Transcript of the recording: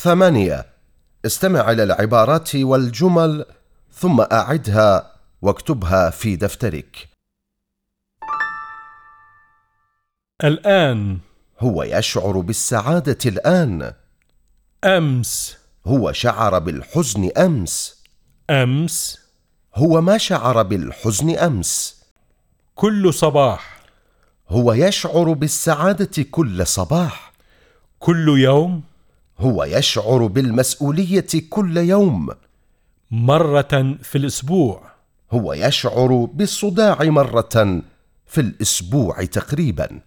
ثمانية. استمع إلى العبارات والجمل ثم أعدها واكتبها في دفترك. الآن. هو يشعر بالسعادة الآن. أمس. هو شعر بالحزن أمس. أمس. هو ما شعر بالحزن أمس. كل صباح. هو يشعر بالسعادة كل صباح. كل يوم. هو يشعر بالمسؤولية كل يوم. مرة في الأسبوع. هو يشعر بالصداع مرة في الأسبوع تقريبا.